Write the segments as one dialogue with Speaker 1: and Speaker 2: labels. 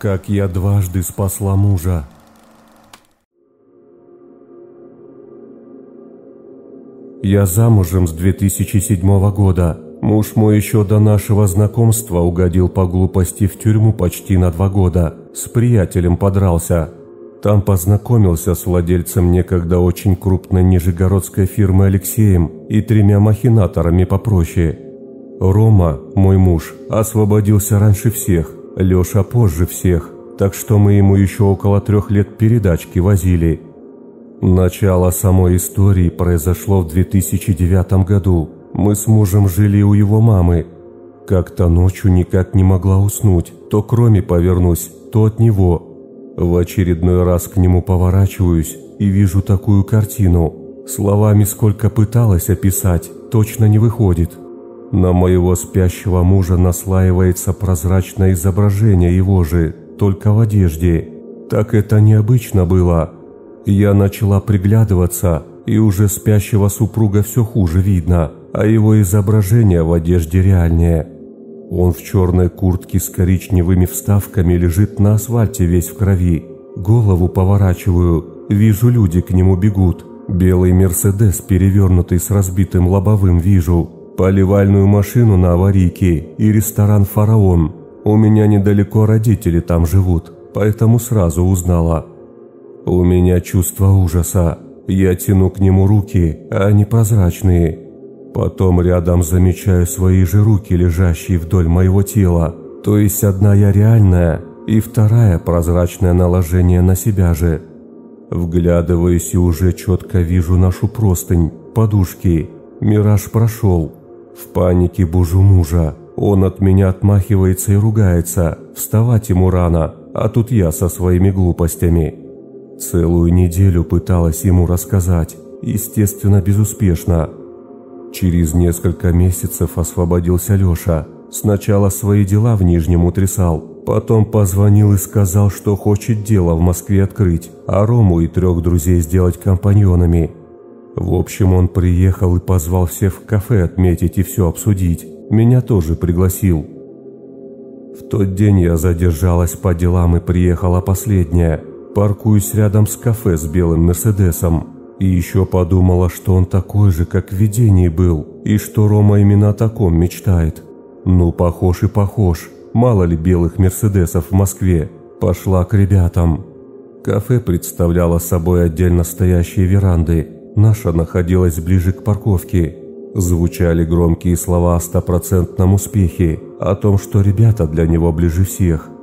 Speaker 1: как я дважды спасла мужа. Я замужем с 2007 года. Муж мой еще до нашего знакомства угодил по глупости в тюрьму почти на два года. С приятелем подрался. Там познакомился с владельцем некогда очень крупной нижегородской фирмы Алексеем и тремя махинаторами попроще. Рома, мой муж, освободился раньше всех, Леша позже всех, так что мы ему еще около трех лет передачки возили. Начало самой истории произошло в 2009 году. Мы с мужем жили у его мамы. Как-то ночью никак не могла уснуть. То кроме повернусь, то от него. В очередной раз к нему поворачиваюсь и вижу такую картину. Словами сколько пыталась описать, точно не выходит. На моего спящего мужа наслаивается прозрачное изображение его же, только в одежде. Так это необычно было. Я начала приглядываться, и уже спящего супруга все хуже видно, а его изображение в одежде реальнее. Он в черной куртке с коричневыми вставками лежит на асфальте весь в крови. Голову поворачиваю, вижу люди к нему бегут. Белый Мерседес, перевернутый с разбитым лобовым, вижу. Поливальную машину на аварийке и ресторан «Фараон». У меня недалеко родители там живут, поэтому сразу узнала. У меня чувство ужаса. Я тяну к нему руки, а они прозрачные. Потом рядом замечаю свои же руки, лежащие вдоль моего тела. То есть одна я реальная, и вторая прозрачное наложение на себя же. Вглядываюсь и уже четко вижу нашу простынь, подушки. Мираж прошел. В панике бужу мужа. Он от меня отмахивается и ругается. Вставать ему рано, а тут я со своими глупостями. Целую неделю пыталась ему рассказать, естественно, безуспешно. Через несколько месяцев освободился Леша. Сначала свои дела в Нижнем утрясал, потом позвонил и сказал, что хочет дело в Москве открыть, а Рому и трех друзей сделать компаньонами. В общем, он приехал и позвал всех в кафе отметить и все обсудить. Меня тоже пригласил. В тот день я задержалась по делам и приехала последняя. Паркуюсь рядом с кафе с белым Мерседесом. И еще подумала, что он такой же, как в видении был, и что Рома именно о таком мечтает. Ну, похож и похож. Мало ли белых Мерседесов в Москве. Пошла к ребятам. Кафе представляло собой отдельно стоящие веранды. Наша находилась ближе к парковке. Звучали громкие слова о стопроцентном успехе, о том, что ребята для него ближе всех –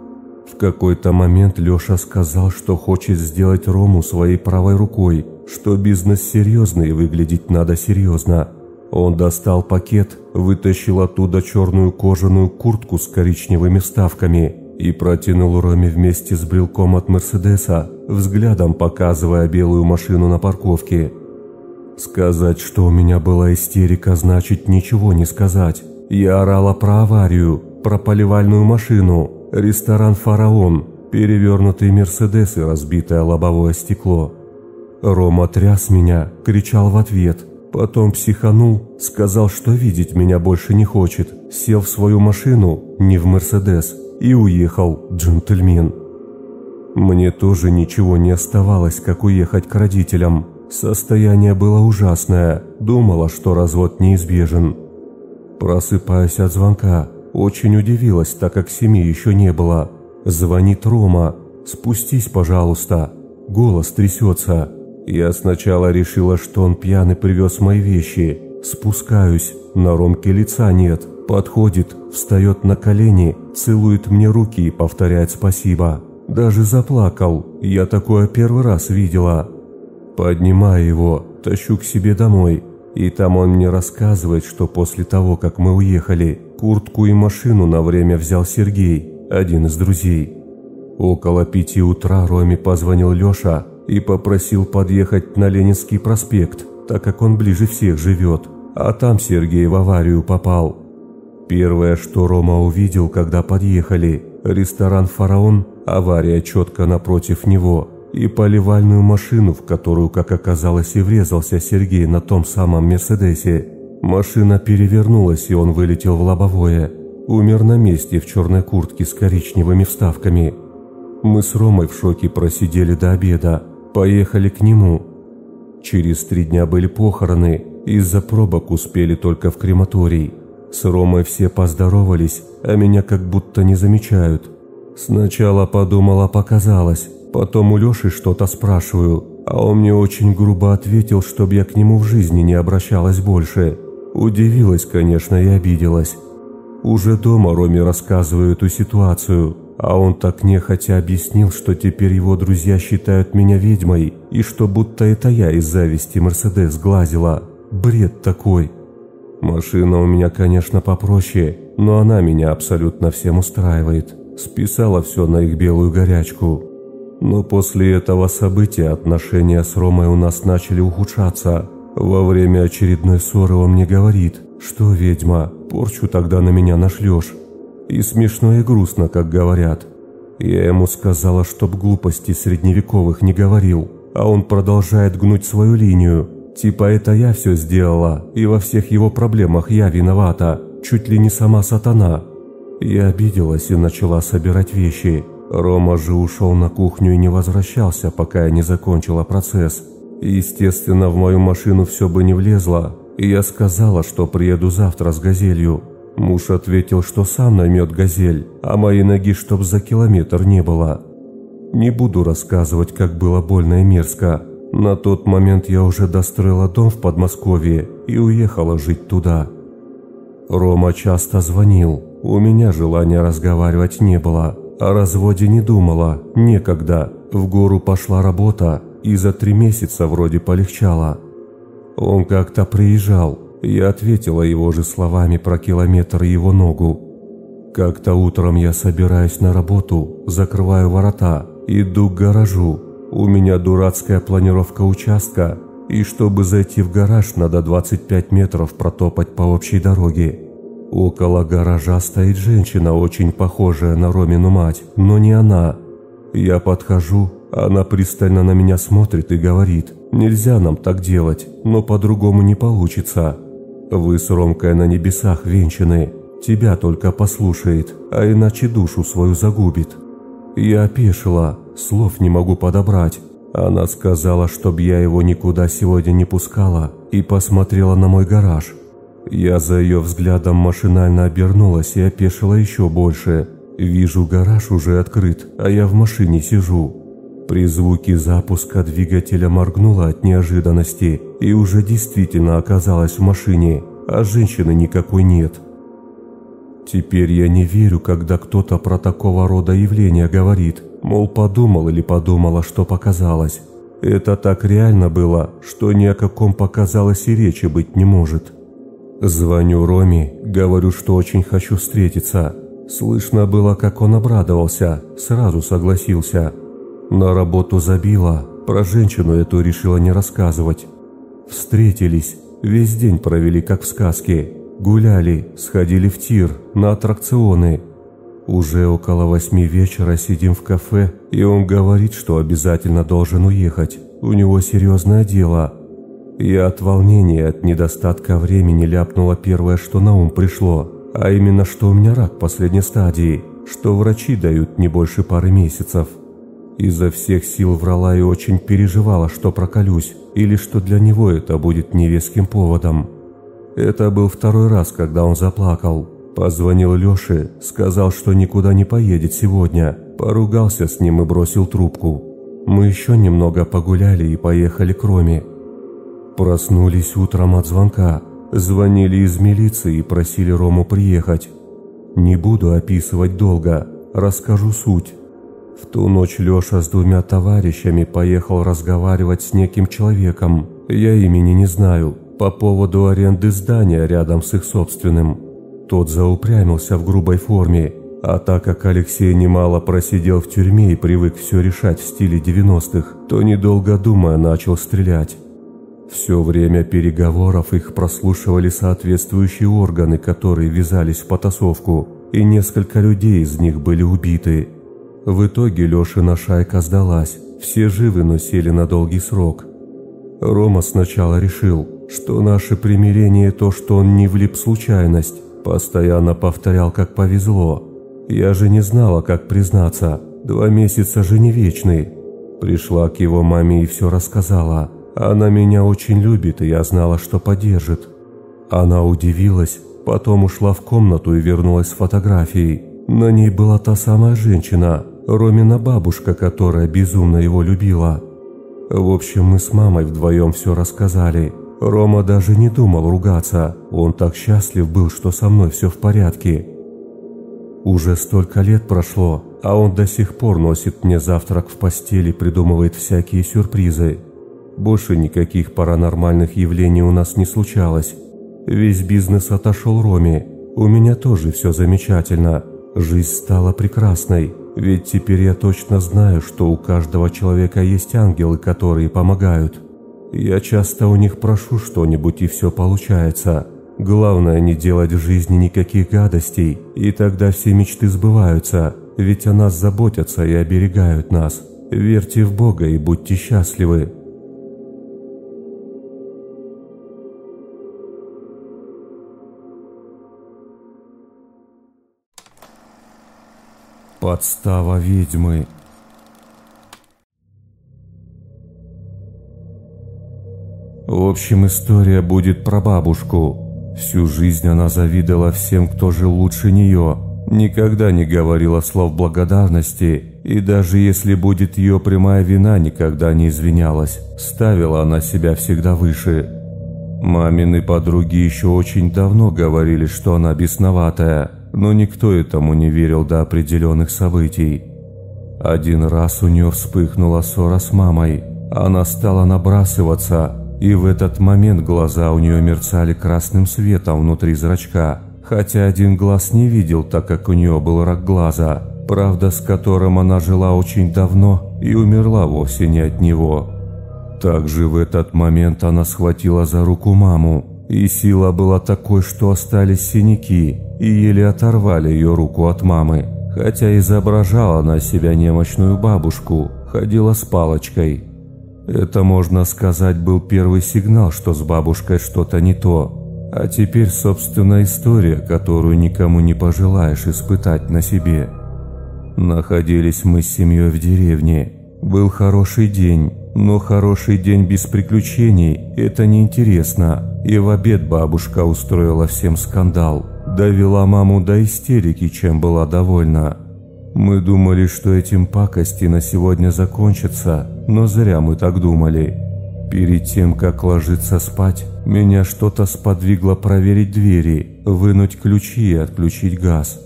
Speaker 1: в какой-то момент Леша сказал, что хочет сделать Рому своей правой рукой, что бизнес серьезный и выглядеть надо серьезно. Он достал пакет, вытащил оттуда черную кожаную куртку с коричневыми вставками и протянул Роме вместе с брелком от Мерседеса, взглядом показывая белую машину на парковке. Сказать, что у меня была истерика, значит ничего не сказать. Я орала про аварию, про поливальную машину, Ресторан «Фараон», перевернутый «Мерседес» и разбитое лобовое стекло. Рома тряс меня, кричал в ответ, потом психанул, сказал, что видеть меня больше не хочет, сел в свою машину, не в «Мерседес», и уехал, джентльмен. Мне тоже ничего не оставалось, как уехать к родителям. Состояние было ужасное, думала, что развод неизбежен. Просыпаюсь от звонка, очень удивилась, так как семьи еще не было. Звонит Рома. «Спустись, пожалуйста». Голос трясется. Я сначала решила, что он пьяный привез мои вещи. Спускаюсь. На Ромке лица нет. Подходит, встает на колени, целует мне руки и повторяет спасибо. Даже заплакал. Я такое первый раз видела. Поднимаю его, тащу к себе домой. И там он мне рассказывает, что после того, как мы уехали, Куртку и машину на время взял Сергей, один из друзей. Около пяти утра Роме позвонил Леша и попросил подъехать на Ленинский проспект, так как он ближе всех живет, а там Сергей в аварию попал. Первое, что Рома увидел, когда подъехали, ресторан «Фараон», авария четко напротив него, и поливальную машину, в которую, как оказалось, и врезался Сергей на том самом «Мерседесе». Машина перевернулась, и он вылетел в лобовое. Умер на месте в черной куртке с коричневыми вставками. Мы с Ромой в шоке просидели до обеда, поехали к нему. Через три дня были похороны, из-за пробок успели только в крематорий. С Ромой все поздоровались, а меня как будто не замечают. Сначала подумала, показалось, потом у Лёши что-то спрашиваю, а он мне очень грубо ответил, чтобы я к нему в жизни не обращалась больше. Удивилась, конечно, и обиделась. Уже дома Роме рассказываю эту ситуацию, а он так нехотя объяснил, что теперь его друзья считают меня ведьмой, и что будто это я из зависти Мерседес глазила. Бред такой. Машина у меня, конечно, попроще, но она меня абсолютно всем устраивает. Списала все на их белую горячку. Но после этого события отношения с Ромой у нас начали ухудшаться. Во время очередной ссоры он мне говорит, что ведьма, порчу тогда на меня нашлешь. И смешно и грустно, как говорят. Я ему сказала, чтоб глупости средневековых не говорил, а он продолжает гнуть свою линию. Типа это я все сделала, и во всех его проблемах я виновата, чуть ли не сама сатана. Я обиделась и начала собирать вещи. Рома же ушел на кухню и не возвращался, пока я не закончила процесс. Естественно, в мою машину все бы не влезло, я сказала, что приеду завтра с газелью. Муж ответил, что сам наймет газель, а моей ноги чтоб за километр не было. Не буду рассказывать, как было больно и мерзко. На тот момент я уже достроила дом в Подмосковье и уехала жить туда. Рома часто звонил. У меня желания разговаривать не было. О разводе не думала, некогда. В гору пошла работа, и за три месяца вроде полегчало. Он как-то приезжал. Я ответила его же словами про километр его ногу. Как-то утром я собираюсь на работу, закрываю ворота, иду к гаражу, у меня дурацкая планировка участка, и чтобы зайти в гараж, надо 25 метров протопать по общей дороге. Около гаража стоит женщина, очень похожая на Ромину мать, но не она. Я подхожу, она пристально на меня смотрит и говорит, нельзя нам так делать, но по-другому не получится. Вы с Ромкой на небесах венчаны, тебя только послушает, а иначе душу свою загубит. Я опешила, слов не могу подобрать. Она сказала, чтоб я его никуда сегодня не пускала, и посмотрела на мой гараж. Я за ее взглядом машинально обернулась и опешила еще больше. Вижу, гараж уже открыт, а я в машине сижу. При звуке запуска двигателя моргнула от неожиданности и уже действительно оказалась в машине, а женщины никакой нет. Теперь я не верю, когда кто-то про такого рода явления говорит, мол, подумал или подумала, что показалось. Это так реально было, что ни о каком показалось и речи быть не может. Звоню Роме, говорю, что очень хочу встретиться. Слышно было, как он обрадовался, сразу согласился. На работу забила, про женщину эту решила не рассказывать. Встретились, весь день провели как в сказке. Гуляли, сходили в тир, на аттракционы. Уже около восьми вечера сидим в кафе, и он говорит, что обязательно должен уехать. У него серьезное дело. Я от волнения, от недостатка времени ляпнула первое, что на ум пришло, а именно, что у меня рак последней стадии, что врачи дают не больше пары месяцев. Изо всех сил врала и очень переживала, что проколюсь, или что для него это будет невеским поводом. Это был второй раз, когда он заплакал. Позвонил Лёше, сказал, что никуда не поедет сегодня. Поругался с ним и бросил трубку. Мы еще немного погуляли и поехали к Роме. Проснулись утром от звонка. Звонили из милиции и просили Рому приехать. Не буду описывать долго, расскажу суть. В ту ночь Лёша с двумя товарищами поехал разговаривать с неким человеком. Я имени не знаю, по поводу аренды здания рядом с их собственным. Тот заупрямился в грубой форме, а так как Алексей немало просидел в тюрьме и привык все решать в стиле 90-х, то недолго думая начал стрелять. Все время переговоров их прослушивали соответствующие органы, которые ввязались в потасовку, и несколько людей из них были убиты. В итоге Лешина шайка сдалась, все живы, но сели на долгий срок. Рома сначала решил, что наше примирение то, что он не влип в случайность, постоянно повторял, как повезло. Я же не знала, как признаться, Два месяца же не вечны. Пришла к его маме и все рассказала. Она меня очень любит, и я знала, что поддержит. Она удивилась, потом ушла в комнату и вернулась с фотографией. На ней была та самая женщина, Ромина бабушка, которая безумно его любила. В общем, мы с мамой вдвоем все рассказали. Рома даже не думал ругаться, он так счастлив был, что со мной все в порядке. Уже столько лет прошло, а он до сих пор носит мне завтрак в постели, придумывает всякие сюрпризы. Больше никаких паранормальных явлений у нас не случалось. Весь бизнес отошел Роме. У меня тоже все замечательно. Жизнь стала прекрасной. Ведь теперь я точно знаю, что у каждого человека есть ангелы, которые помогают. Я часто у них прошу что-нибудь, и все получается. Главное не делать в жизни никаких гадостей, и тогда все мечты сбываются, ведь о нас заботятся и оберегают нас. Верьте в Бога и будьте счастливы. Подстава ведьмы. В общем, история будет про бабушку. Всю жизнь она завидовала всем, кто жил лучше нее. Никогда не говорила слов благодарности, и даже если будет ее прямая вина, никогда не извинялась. Ставила она себя всегда выше. Мамины подруги еще очень давно говорили, что она бесноватая, но никто этому не верил до определенных событий. Один раз у нее вспыхнула ссора с мамой. Она стала набрасываться, и в этот момент глаза у нее мерцали красным светом внутри зрачка, хотя один глаз не видел, так как у нее был рак глаза, правда с которым она жила очень давно и умерла вовсе не от него. Также в этот момент она схватила за руку маму, и сила была такой, что остались синяки, и еле оторвали ее руку от мамы, хотя изображала она себя немощную бабушку, ходила с палочкой. Это, можно сказать, был первый сигнал, что с бабушкой что-то не то. А теперь, собственно, история, которую никому не пожелаешь испытать на себе. Находились мы с семьей в деревне. Был хороший день, но хороший день без приключений – это неинтересно. И в обед бабушка устроила всем скандал. Довела маму до истерики, чем была довольна. Мы думали, что этим пакости на сегодня закончатся, но зря мы так думали. Перед тем, как ложиться спать, меня что-то сподвигло проверить двери, вынуть ключи и отключить газ.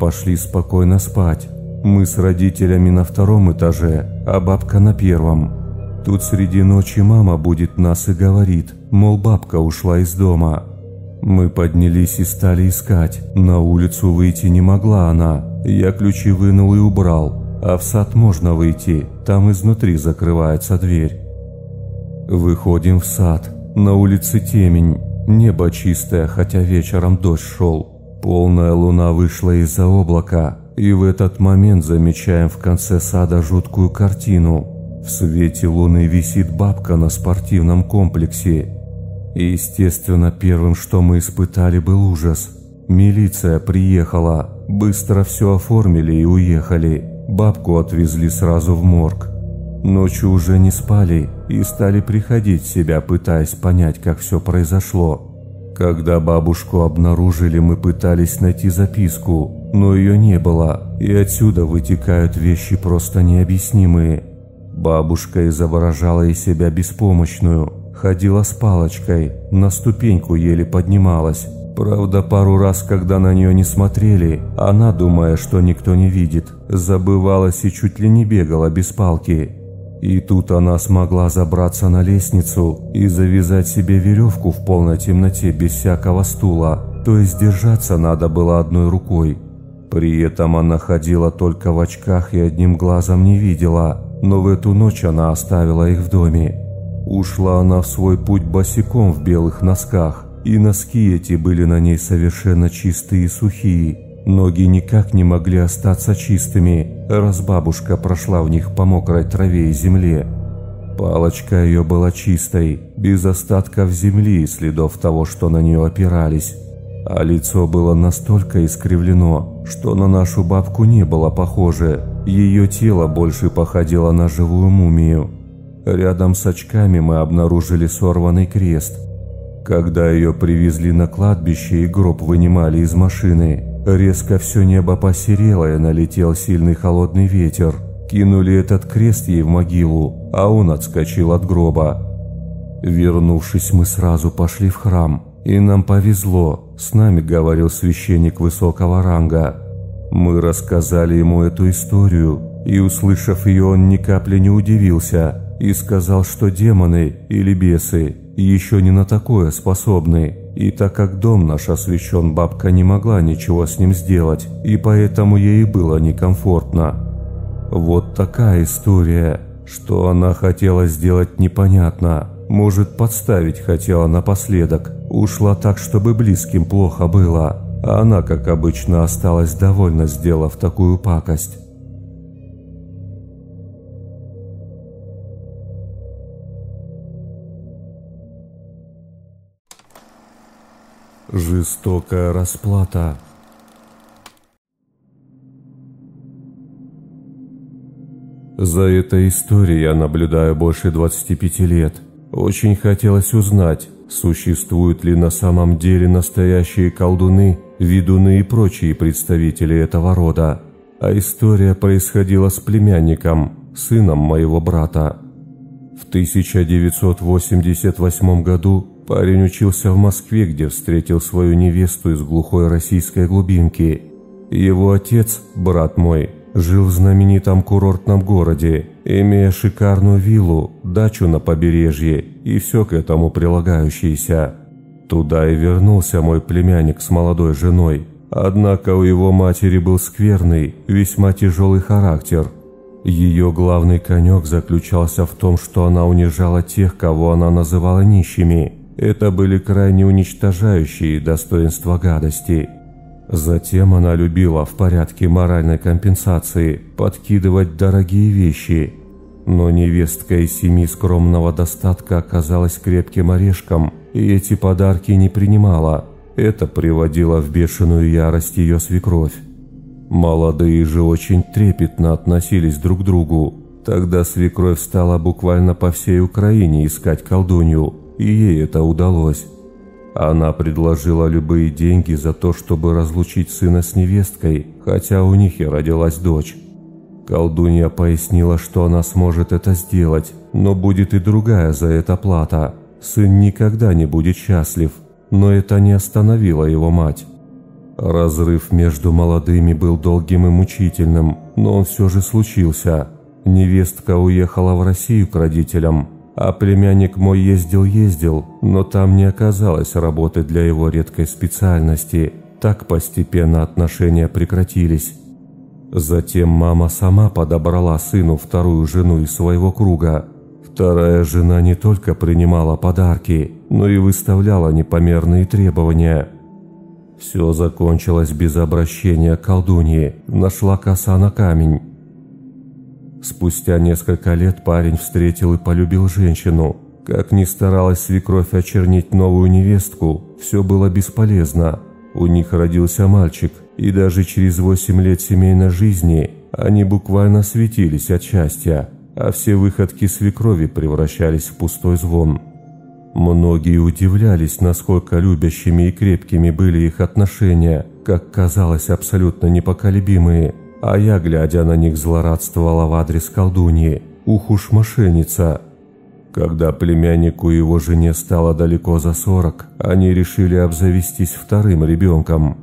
Speaker 1: Пошли спокойно спать. Мы с родителями на втором этаже, а бабка на первом. Тут среди ночи мама будет нас и говорит, мол, бабка ушла из дома. Мы поднялись и стали искать. На улицу выйти не могла она, я ключи вынул и убрал, а в сад можно выйти, там изнутри закрывается дверь. Выходим в сад. На улице темень, небо чистое, хотя вечером дождь шел. Полная луна вышла из-за облака, и в этот момент замечаем в конце сада жуткую картину. В свете луны висит бабка на спортивном комплексе. И, естественно, первым, что мы испытали, был ужас. Милиция приехала, Быстро все оформили и уехали. Бабку отвезли сразу в морг. Ночью уже не спали и стали приходить в себя, пытаясь понять, как все произошло. Когда бабушку обнаружили, мы пытались найти записку, но ее не было, и отсюда вытекают вещи просто необъяснимые. Бабушка изображала из себя беспомощную, ходила с палочкой, на ступеньку еле поднималась, Правда, пару раз, когда на нее не смотрели, она, думая, что никто не видит, забывалась и чуть ли не бегала без палки. И тут она смогла забраться на лестницу и завязать себе веревку в полной темноте без всякого стула, то есть держаться надо было одной рукой. При этом она ходила только в очках и одним глазом не видела, но в эту ночь она оставила их в доме. Ушла она в свой путь босиком в белых носках, и носки эти были на ней совершенно чистые и сухие. Ноги никак не могли остаться чистыми, раз бабушка прошла в них по мокрой траве и земле. Палочка ее была чистой, без остатков земли и следов того, что на нее опирались. А лицо было настолько искривлено, что на нашу бабку не было похоже. Ее тело больше походило на живую мумию. Рядом с очками мы обнаружили сорванный крест. Когда ее привезли на кладбище и гроб вынимали из машины, резко все небо посерело и налетел сильный холодный ветер. Кинули этот крест ей в могилу, а он отскочил от гроба. Вернувшись, мы сразу пошли в храм, и нам повезло, с нами говорил священник высокого ранга. Мы рассказали ему эту историю, и услышав ее, он ни капли не удивился и сказал, что демоны или бесы еще не на такое способны. И так как дом наш освящен, бабка не могла ничего с ним сделать, и поэтому ей было некомфортно. Вот такая история. Что она хотела сделать непонятно. Может, подставить хотела напоследок. Ушла так, чтобы близким плохо было. А она, как обычно, осталась довольна, сделав такую пакость. Жестокая расплата. За этой историей я наблюдаю больше 25 лет. Очень хотелось узнать, существуют ли на самом деле настоящие колдуны, ведуны и прочие представители этого рода. А история происходила с племянником, сыном моего брата. В 1988 году парень учился в Москве, где встретил свою невесту из глухой российской глубинки. Его отец, брат мой, жил в знаменитом курортном городе, имея шикарную виллу, дачу на побережье и все к этому прилагающееся. Туда и вернулся мой племянник с молодой женой. Однако у его матери был скверный, весьма тяжелый характер. Ее главный конек заключался в том, что она унижала тех, кого она называла нищими. Это были крайне уничтожающие достоинства гадости – Затем она любила в порядке моральной компенсации подкидывать дорогие вещи. Но невестка из семьи скромного достатка оказалась крепким орешком и эти подарки не принимала. Это приводило в бешеную ярость ее свекровь. Молодые же очень трепетно относились друг к другу. Тогда свекровь стала буквально по всей Украине искать колдунью, и ей это удалось. Она предложила любые деньги за то, чтобы разлучить сына с невесткой, хотя у них и родилась дочь. Колдунья пояснила, что она сможет это сделать, но будет и другая за это плата. Сын никогда не будет счастлив, но это не остановило его мать. Разрыв между молодыми был долгим и мучительным, но он все же случился. Невестка уехала в Россию к родителям, а племянник мой ездил-ездил, но там не оказалось работы для его редкой специальности. Так постепенно отношения прекратились. Затем мама сама подобрала сыну вторую жену из своего круга. Вторая жена не только принимала подарки, но и выставляла непомерные требования. Все закончилось без обращения к колдуньи, нашла коса на камень. Спустя несколько лет парень встретил и полюбил женщину. Как ни старалась свекровь очернить новую невестку, все было бесполезно. У них родился мальчик, и даже через восемь лет семейной жизни они буквально светились от счастья, а все выходки свекрови превращались в пустой звон. Многие удивлялись, насколько любящими и крепкими были их отношения, как казалось, абсолютно непоколебимые – а я, глядя на них, злорадствовала в адрес колдуньи. Ух уж мошенница. Когда племяннику и его жене стало далеко за сорок, они решили обзавестись вторым ребенком.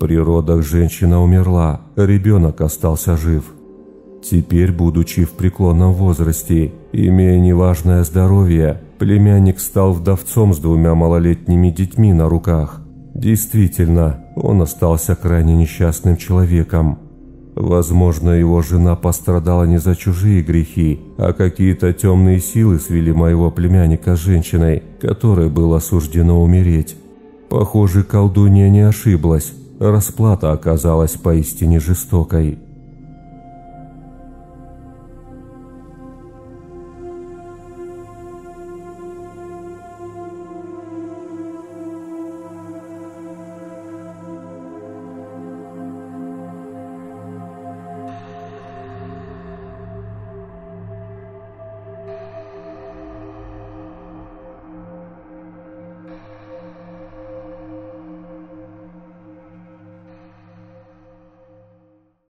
Speaker 1: При родах женщина умерла, ребенок остался жив. Теперь, будучи в преклонном возрасте, имея неважное здоровье, племянник стал вдовцом с двумя малолетними детьми на руках. Действительно, он остался крайне несчастным человеком. Возможно, его жена пострадала не за чужие грехи, а какие-то темные силы свели моего племянника с женщиной, которой было суждено умереть. Похоже, колдунья не ошиблась. Расплата оказалась поистине жестокой.